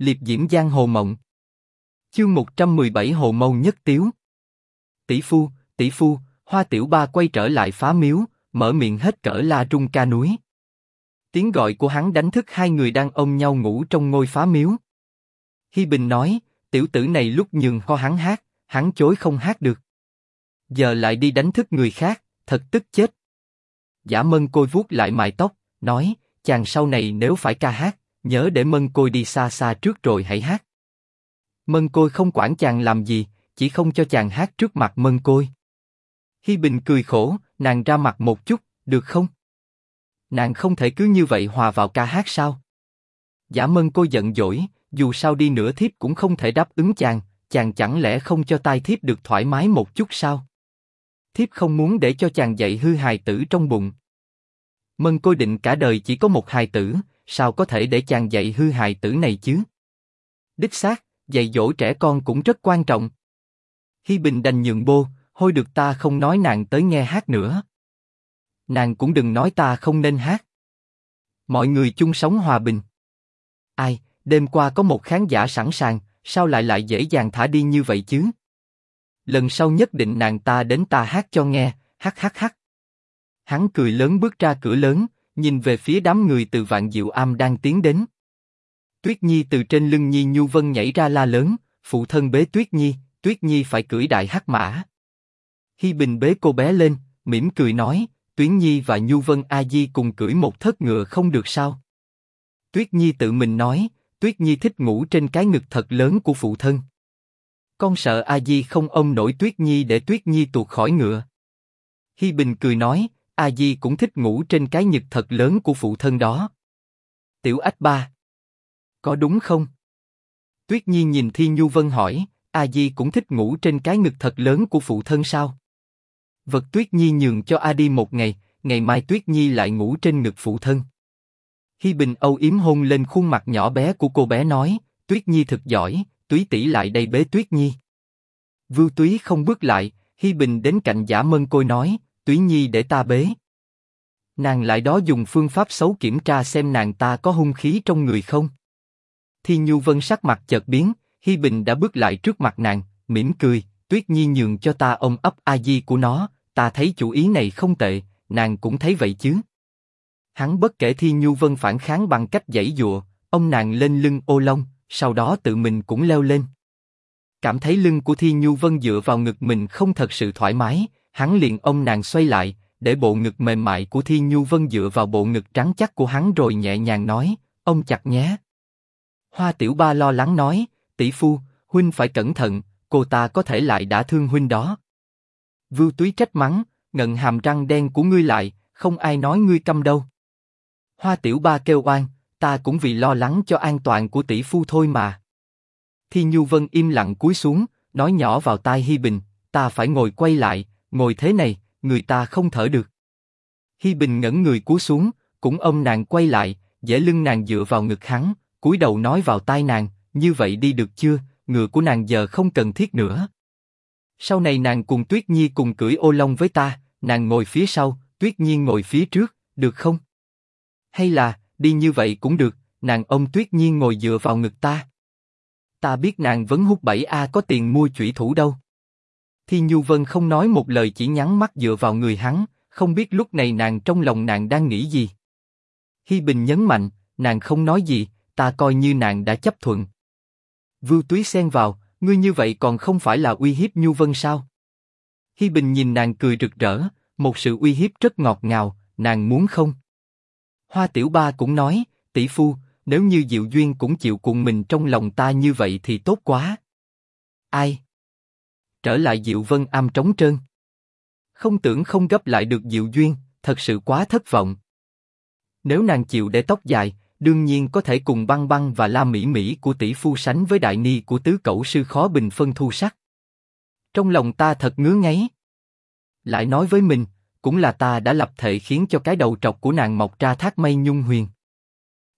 liệp diễm giang hồ mộng. Chương 117 Hồ Mâu Nhất Tiếu Tỷ phu, tỷ phu, hoa tiểu ba quay trở lại phá miếu, mở miệng hết cỡ la trung ca núi. Tiếng gọi của hắn đánh thức hai người đang ôm nhau ngủ trong ngôi phá miếu. Hi Bình nói, tiểu tử này lúc nhường ho hắn hát, hắn chối không hát được. Giờ lại đi đánh thức người khác, thật tức chết. Giả Mân Côi vuốt lại mái tóc, nói, chàng sau này nếu phải ca hát, nhớ để Mân Côi đi xa xa trước rồi hãy hát. Mân Côi không quản chàng làm gì, chỉ không cho chàng hát trước mặt Mân Côi. Hi Bình cười khổ, nàng ra mặt một chút, được không? Nàng không thể cứ như vậy hòa vào ca hát sao? Giả Mân Côi giận dỗi, dù sao đi nữa thiếp cũng không thể đáp ứng chàng, chàng chẳng lẽ không cho tai thiếp được thoải mái một chút sao? Thiếp không muốn để cho chàng dạy hư hài tử trong bụng. Mân Côi định cả đời chỉ có một hài tử, sao có thể để chàng dạy hư hài tử này chứ? Đích xác, dạy dỗ trẻ con cũng rất quan trọng. Hi Bình đành nhượng bô, hôi được ta không nói nàng tới nghe hát nữa. Nàng cũng đừng nói ta không nên hát. Mọi người chung sống hòa bình. Ai, đêm qua có một khán giả sẵn sàng, sao lại lại dễ dàng thả đi như vậy chứ? Lần sau nhất định nàng ta đến ta hát cho nghe, hát hát hát. Hắn cười lớn bước ra cửa lớn, nhìn về phía đám người từ vạn diệu am đang tiến đến. Tuyết Nhi từ trên lưng Nhi Nhu Vân nhảy ra la lớn, phụ thân bế Tuyết Nhi, Tuyết Nhi phải cưỡi đại hắc mã. Hi Bình bế cô bé lên, mỉm cười nói, Tuyến Nhi và Nhu Vân A Di cùng cưỡi một thất ngựa không được sao? Tuyết Nhi tự mình nói, Tuyết Nhi thích ngủ trên cái ngực thật lớn của phụ thân. Con sợ A Di không ôm nổi Tuyết Nhi để Tuyết Nhi tuột khỏi ngựa. Hi Bình cười nói, A Di cũng thích ngủ trên cái nhực thật lớn của phụ thân đó. Tiểu Ách Ba, có đúng không? Tuyết Nhi nhìn Thi Nhu Vân hỏi, A Di cũng thích ngủ trên cái ngực thật lớn của phụ thân sao? Vật Tuyết Nhi nhường cho A Di một ngày, ngày mai Tuyết Nhi lại ngủ trên ngực phụ thân. Hi Bình âu yếm hôn lên khuôn mặt nhỏ bé của cô bé nói, Tuyết Nhi thật giỏi, Túy tỷ lại đây bế Tuyết Nhi. Vưu Túy không bước lại, Hi Bình đến cạnh Giả Mân Côi nói, Túy Nhi để ta bế. Nàng lại đó dùng phương pháp xấu kiểm tra xem nàng ta có hung khí trong người không. Thi Nhu Vân sắc mặt chợt biến, Hi Bình đã bước lại trước mặt nàng, mỉm cười, Tuyết Nhi nhường cho ta ôm ấp a di của nó, ta thấy chủ ý này không tệ, nàng cũng thấy vậy chứ. Hắn bất kể Thi Nhu Vân phản kháng bằng cách giãy dụa, ông nàng lên lưng ô long, sau đó tự mình cũng leo lên. Cảm thấy lưng của Thi Nhu Vân dựa vào ngực mình không thật sự thoải mái, hắn liền ông nàng xoay lại, để bộ ngực mềm mại của Thi Nhu Vân dựa vào bộ ngực trắng chắc của hắn rồi nhẹ nhàng nói, ông chặt nhé. Hoa Tiểu Ba lo lắng nói, tỷ phu, huynh phải cẩn thận, cô ta có thể lại đã thương huynh đó. Vưu Túy trách mắng, ngận hàm răng đen của ngươi lại, không ai nói ngươi câm đâu. Hoa Tiểu Ba kêu oan, ta cũng vì lo lắng cho an toàn của tỷ phu thôi mà. Thi Nhu Vân im lặng cúi xuống, nói nhỏ vào tai Hi Bình, ta phải ngồi quay lại, ngồi thế này, người ta không thở được. Hi Bình ngẩng người cúi xuống, cũng ôm nàng quay lại, dễ lưng nàng dựa vào ngực hắn, cúi đầu nói vào tai nàng, như vậy đi được chưa? Ngựa của nàng giờ không cần thiết nữa. Sau này nàng cùng Tuyết Nhi cùng cưỡi ô long với ta, nàng ngồi phía sau, Tuyết Nhi ngồi phía trước, được không? Hay là đi như vậy cũng được, nàng ôm Tuyết Nhi ngồi dựa vào ngực ta. Ta biết nàng vẫn hút bảy a có tiền mua chủy thủ đâu. Thi Nhu Vân không nói một lời chỉ nhắm mắt dựa vào người hắn, không biết lúc này nàng trong lòng nàng đang nghĩ gì. Hi Bình nhấn mạnh, nàng không nói gì, ta coi như nàng đã chấp thuận. Vưu Túy xen vào, ngươi như vậy còn không phải là uy hiếp Nhu Vân sao? Hi Bình nhìn nàng cười rực rỡ, một sự uy hiếp rất ngọt ngào, nàng muốn không? Hoa Tiểu Ba cũng nói, tỷ phu, nếu như Diệu Duyên cũng chịu cùng mình trong lòng ta như vậy thì tốt quá. Ai? Trở lại Diệu Vân am trống trơn. Không tưởng không gấp lại được Diệu Duyên, thật sự quá thất vọng. Nếu nàng chịu để tóc dài, đương nhiên có thể cùng băng băng và la mỹ mỹ của tỷ phu sánh với đại ni của tứ cẩu sư khó bình phân thu sắc. Trong lòng ta thật ngứa ngáy. Lại nói với mình, cũng là ta đã lập thể khiến cho cái đầu trọc của nàng mọc ra thác mây nhung huyền.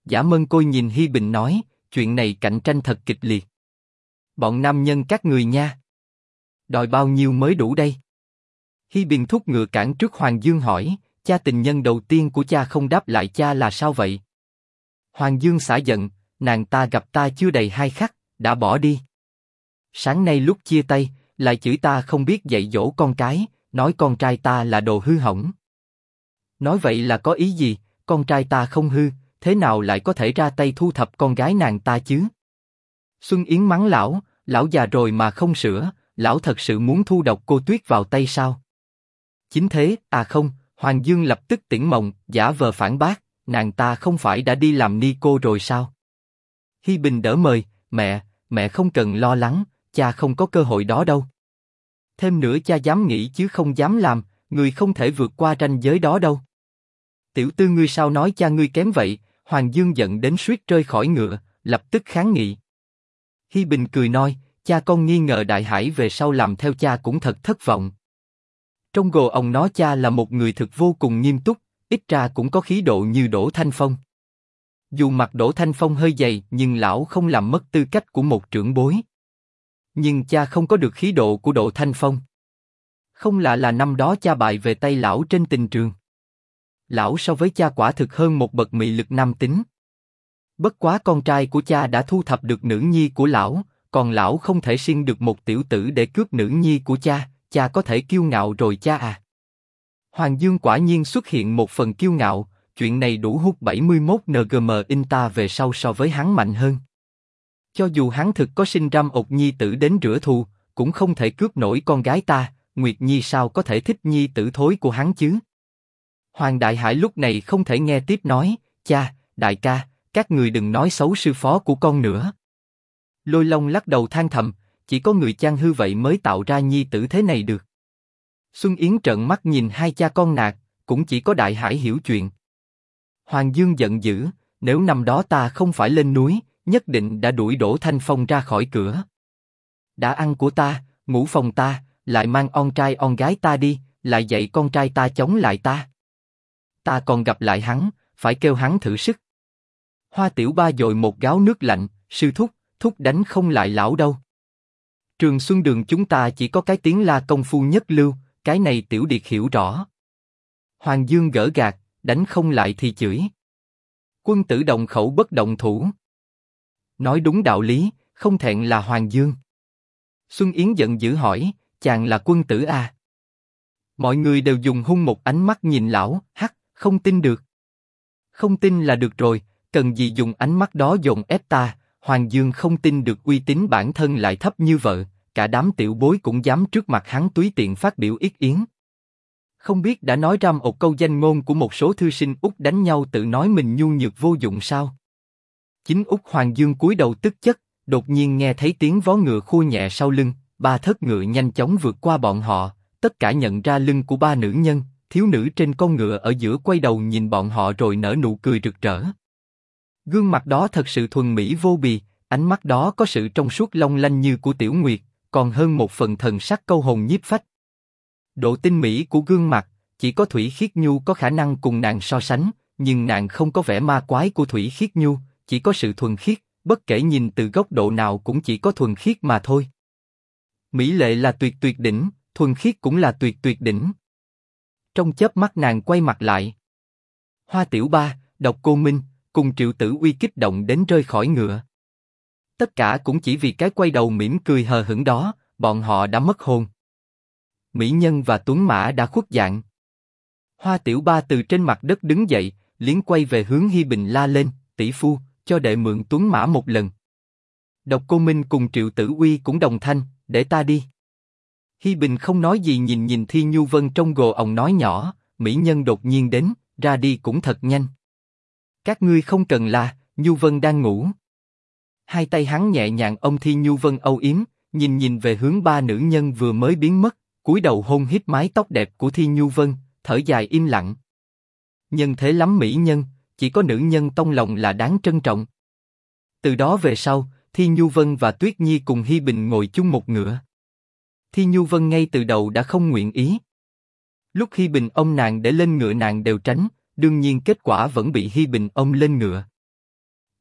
Giả Mân Côi nhìn Hi Bình nói, chuyện này cạnh tranh thật kịch liệt. Bọn nam nhân các người nha. Đòi bao nhiêu mới đủ đây? Hi Bình thúc ngựa cản trước Hoàng Dương hỏi, cha tình nhân đầu tiên của cha không đáp lại cha là sao vậy? Hoàng Dương xả giận, nàng ta gặp ta chưa đầy hai khắc, đã bỏ đi. Sáng nay lúc chia tay, lại chửi ta không biết dạy dỗ con cái, nói con trai ta là đồ hư hỏng. Nói vậy là có ý gì, con trai ta không hư, thế nào lại có thể ra tay thu thập con gái nàng ta chứ? Xuân Yến mắng lão, lão già rồi mà không sửa, lão thật sự muốn thu độc cô Tuyết vào tay sao? Chính thế, à không, Hoàng Dương lập tức tỉnh mộng, giả vờ phản bác, nàng ta không phải đã đi làm ni cô rồi sao? Hi Bình đỡ mời, mẹ, mẹ không cần lo lắng, cha không có cơ hội đó đâu. Thêm nữa cha dám nghĩ chứ không dám làm, người không thể vượt qua ranh giới đó đâu. Tiểu tư ngươi sao nói cha ngươi kém vậy? Hoàng Dương giận đến suýt rơi khỏi ngựa, lập tức kháng nghị. Hi Bình cười nói, cha con nghi ngờ Đại Hải về sau làm theo cha cũng thật thất vọng. Trong gồ ông nó cha là một người thực vô cùng nghiêm túc, ít ra cũng có khí độ như Đỗ Thanh Phong. Dù mặt Đỗ Thanh Phong hơi dày, nhưng lão không làm mất tư cách của một trưởng bối. Nhưng cha không có được khí độ của Đỗ Thanh Phong. Không lạ là năm đó cha bại về tay lão trên tình trường. Lão so với cha quả thực hơn một bậc mị lực nam tính. Bất quá con trai của cha đã thu thập được nữ nhi của lão, còn lão không thể sinh được một tiểu tử để cướp nữ nhi của cha, cha có thể kiêu ngạo rồi cha à. Hoàng Dương quả nhiên xuất hiện một phần kiêu ngạo, chuyện này đủ hút 71 ngm in ta về sau so với hắn mạnh hơn. Cho dù hắn thực có sinh ram ột nhi tử đến rửa thù, cũng không thể cướp nổi con gái ta, Nguyệt Nhi sao có thể thích nhi tử thối của hắn chứ? Hoàng Đại Hải lúc này không thể nghe tiếp nói, cha, đại ca, các người đừng nói xấu sư phó của con nữa. Lôi Long lắc đầu than thầm, chỉ có người trang hư vậy mới tạo ra nhi tử thế này được. Xuân Yến trợn mắt nhìn hai cha con nạt, cũng chỉ có Đại Hải hiểu chuyện. Hoàng Dương giận dữ, nếu năm đó ta không phải lên núi, nhất định đã đuổi đổ Thanh Phong ra khỏi cửa. Đã ăn của ta, ngủ phòng ta, lại mang on trai on gái ta đi, lại dạy con trai ta chống lại ta. Ta còn gặp lại hắn, phải kêu hắn thử sức. Hoa Tiểu Ba dội một gáo nước lạnh, sư thúc, thúc đánh không lại lão đâu. Trường Xuân Đường chúng ta chỉ có cái tiếng la công phu nhất lưu, cái này Tiểu Điệt hiểu rõ. Hoàng Dương gỡ gạt, đánh không lại thì chửi. Quân tử đồng khẩu bất động thủ. Nói đúng đạo lý, không thẹn là Hoàng Dương. Xuân Yến giận dữ hỏi, chàng là quân tử à? Mọi người đều dùng hung một ánh mắt nhìn lão, hắc, không tin được. Không tin là được rồi, cần gì dùng ánh mắt đó dồn ép ta, Hoàng Dương không tin được uy tín bản thân lại thấp như vợ, cả đám tiểu bối cũng dám trước mặt hắn túy tiện phát biểu ý yến. Không biết đã nói ra một câu danh ngôn của một số thư sinh út đánh nhau tự nói mình nhu nhược vô dụng sao? Chính út Hoàng Dương cúi đầu tức chất, đột nhiên nghe thấy tiếng vó ngựa khua nhẹ sau lưng, ba thất ngựa nhanh chóng vượt qua bọn họ, tất cả nhận ra lưng của ba nữ nhân, thiếu nữ trên con ngựa ở giữa quay đầu nhìn bọn họ rồi nở nụ cười rực rỡ. Gương mặt đó thật sự thuần mỹ vô bì, ánh mắt đó có sự trong suốt long lanh như của Tiểu Nguyệt, còn hơn một phần thần sắc câu hồn nhiếp phách. Độ tinh mỹ của gương mặt, chỉ có Thủy Khiết Nhu có khả năng cùng nàng so sánh, nhưng nàng không có vẻ ma quái của Thủy Khiết Nhu, chỉ có sự thuần khiết, bất kể nhìn từ góc độ nào cũng chỉ có thuần khiết mà thôi. Mỹ lệ là tuyệt tuyệt đỉnh, thuần khiết cũng là tuyệt tuyệt đỉnh. Trong chớp mắt nàng quay mặt lại. Hoa Tiểu Ba, Độc Cô Minh, cùng Triệu Tử Uy kích động đến rơi khỏi ngựa. Tất cả cũng chỉ vì cái quay đầu mỉm cười hờ hững đó, bọn họ đã mất hồn. Mỹ Nhân và Tuấn Mã đã khuất dạng. Hoa Tiểu Ba từ trên mặt đất đứng dậy, liến quay về hướng Hi Bình la lên, tỷ phu, cho đệ mượn Tuấn Mã một lần. Độc Cô Minh cùng Triệu Tử Uy cũng đồng thanh, để ta đi. Hi Bình không nói gì nhìn nhìn Thi Nhu Vân trong gồ ông nói nhỏ, mỹ nhân đột nhiên đến, ra đi cũng thật nhanh. Các ngươi không cần là, Nhu Vân đang ngủ. Hai tay hắn nhẹ nhàng ôm Thi Nhu Vân âu yếm, nhìn nhìn về hướng ba nữ nhân vừa mới biến mất, cúi đầu hôn hít mái tóc đẹp của Thi Nhu Vân, thở dài im lặng. Nhân thế lắm mỹ nhân, chỉ có nữ nhân tông lòng là đáng trân trọng. Từ đó về sau, Thi Nhu Vân và Tuyết Nhi cùng Hi Bình ngồi chung một ngựa. Thi Nhu Vân ngay từ đầu đã không nguyện ý. Lúc Hi Bình ôm nàng để lên ngựa nàng đều tránh, đương nhiên kết quả vẫn bị Hi Bình ôm lên ngựa.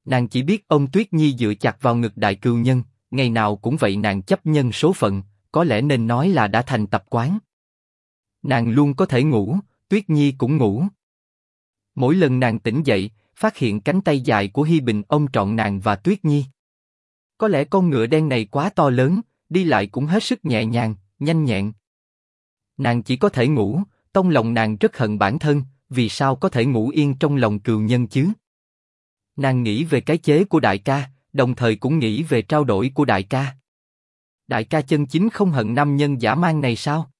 Nàng chỉ biết ông Tuyết Nhi dựa chặt vào ngực đại cừu nhân, ngày nào cũng vậy nàng chấp nhân số phận, có lẽ nên nói là đã thành tập quán. Nàng luôn có thể ngủ, Tuyết Nhi cũng ngủ. Mỗi lần nàng tỉnh dậy, phát hiện cánh tay dài của Hi Bình ôm trọn nàng và Tuyết Nhi. Có lẽ con ngựa đen này quá to lớn, đi lại cũng hết sức nhẹ nhàng, nhanh nhẹn. Nàng chỉ có thể ngủ, trong lòng nàng rất hận bản thân, vì sao có thể ngủ yên trong lòng cừu nhân chứ? Nàng nghĩ về cái chế của đại ca, đồng thời cũng nghĩ về trao đổi của đại ca. Đại ca chân chính không hận nam nhân giả mang này sao?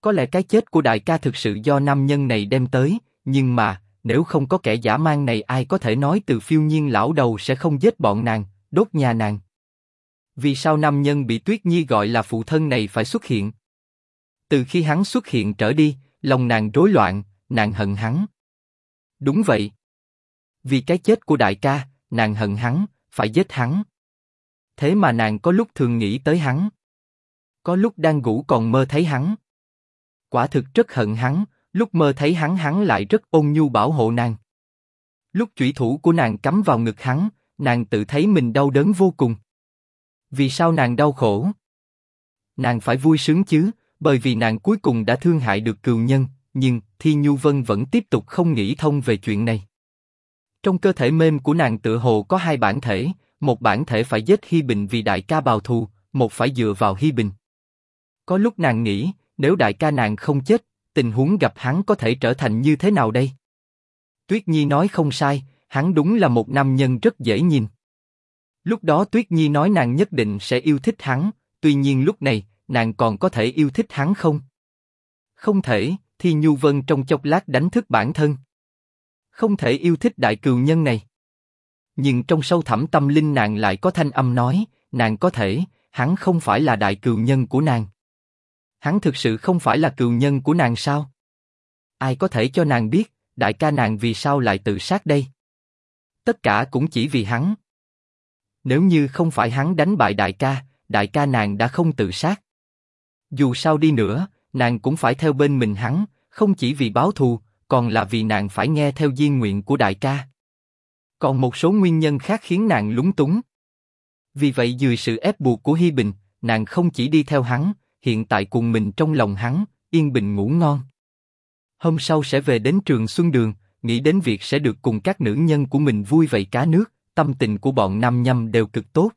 Có lẽ cái chết của đại ca thực sự do nam nhân này đem tới, nhưng mà nếu không có kẻ giả mang này ai có thể nói từ phiêu nhiên lão đầu sẽ không giết bọn nàng, đốt nhà nàng. Vì sao nam nhân bị Tuyết Nhi gọi là phụ thân này phải xuất hiện? Từ khi hắn xuất hiện trở đi, lòng nàng rối loạn, nàng hận hắn. Đúng vậy. Vì cái chết của đại ca, nàng hận hắn, phải giết hắn. Thế mà nàng có lúc thường nghĩ tới hắn. Có lúc đang ngủ còn mơ thấy hắn. Quả thực rất hận hắn, lúc mơ thấy hắn hắn lại rất ôn nhu bảo hộ nàng. Lúc chủy thủ của nàng cắm vào ngực hắn, nàng tự thấy mình đau đớn vô cùng. Vì sao nàng đau khổ? Nàng phải vui sướng chứ, bởi vì nàng cuối cùng đã thương hại được cừu nhân, nhưng Thi Nhu Vân vẫn tiếp tục không nghĩ thông về chuyện này. Trong cơ thể mềm của nàng tựa hồ có hai bản thể, một bản thể phải giết Hi Bình vì đại ca bào thù, một phải dựa vào Hi Bình. Có lúc nàng nghĩ, nếu đại ca nàng không chết, tình huống gặp hắn có thể trở thành như thế nào đây? Tuyết Nhi nói không sai, hắn đúng là một nam nhân rất dễ nhìn. Lúc đó Tuyết Nhi nói nàng nhất định sẽ yêu thích hắn, tuy nhiên lúc này, nàng còn có thể yêu thích hắn không? Không thể, thì Nhu Vân trong chốc lát đánh thức bản thân. Không thể yêu thích đại cừu nhân này. Nhưng trong sâu thẳm tâm linh nàng lại có thanh âm nói, nàng có thể, hắn không phải là đại cừu nhân của nàng. Hắn thực sự không phải là cừu nhân của nàng sao? Ai có thể cho nàng biết, đại ca nàng vì sao lại tự sát đây? Tất cả cũng chỉ vì hắn. Nếu như không phải hắn đánh bại đại ca, đại ca nàng đã không tự sát. Dù sao đi nữa, nàng cũng phải theo bên mình hắn, không chỉ vì báo thù, còn là vì nàng phải nghe theo di nguyện của đại ca. Còn một số nguyên nhân khác khiến nàng lúng túng. Vì vậy dưới sự ép buộc của Hi Bình, nàng không chỉ đi theo hắn, hiện tại cùng mình trong lòng hắn, yên bình ngủ ngon. Hôm sau sẽ về đến trường Xuân Đường, nghĩ đến việc sẽ được cùng các nữ nhân của mình vui vầy cá nước, tâm tình của bọn nam nhâm đều cực tốt.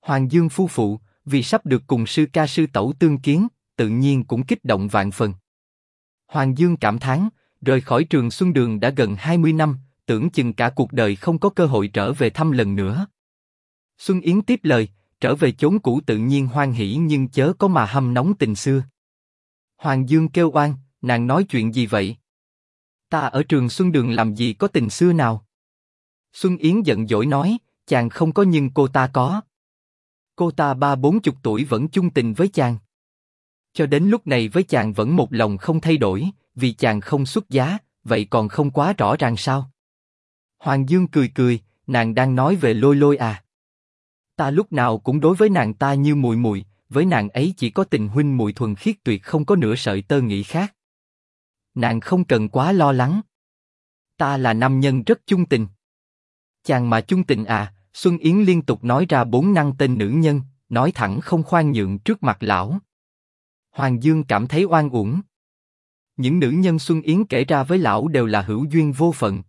Hoàng Dương phu phụ, vì sắp được cùng sư ca sư tẩu tương kiến, tự nhiên cũng kích động vạn phần. Hoàng Dương cảm thán, rời khỏi trường Xuân Đường đã gần 20 năm, tưởng chừng cả cuộc đời không có cơ hội trở về thăm lần nữa. Xuân Yến tiếp lời, trở về chốn cũ tự nhiên hoan hỉ nhưng chớ có mà hâm nóng tình xưa. Hoàng Dương kêu oan, nàng nói chuyện gì vậy? Ta ở trường Xuân Đường làm gì có tình xưa nào? Xuân Yến giận dỗi nói, chàng không có nhưng cô ta có. Cô ta ba bốn chục tuổi vẫn chung tình với chàng. Cho đến lúc này với chàng vẫn một lòng không thay đổi, vì chàng không xuất giá, vậy còn không quá rõ ràng sao? Hoàng Dương cười cười, nàng đang nói về lôi lôi à? Ta lúc nào cũng đối với nàng ta như mùi mùi, với nàng ấy chỉ có tình huynh mùi thuần khiết tuyệt không có nửa sợi tơ nghĩ khác. Nàng không cần quá lo lắng. Ta là nam nhân rất chung tình. Chàng mà chung tình à, Xuân Yến liên tục nói ra bốn năng tên nữ nhân, nói thẳng không khoan nhượng trước mặt lão. Hoàng Dương cảm thấy oan uổng. Những nữ nhân Xuân Yến kể ra với lão đều là hữu duyên vô phận.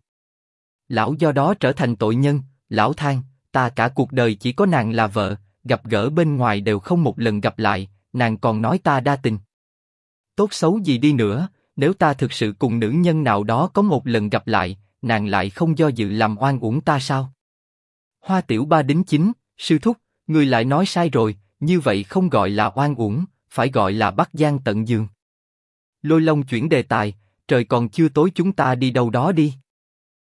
Lão do đó trở thành tội nhân, lão than, ta cả cuộc đời chỉ có nàng là vợ, gặp gỡ bên ngoài đều không một lần gặp lại, nàng còn nói ta đa tình. Tốt xấu gì đi nữa, nếu ta thực sự cùng nữ nhân nào đó có một lần gặp lại, nàng lại không do dự làm oan uổng ta sao? Hoa Tiểu Ba đính chính, sư thúc, người lại nói sai rồi, như vậy không gọi là oan uổng, phải gọi là bắt gian tận giường. Lôi Long chuyển đề tài, trời còn chưa tối chúng ta đi đâu đó đi.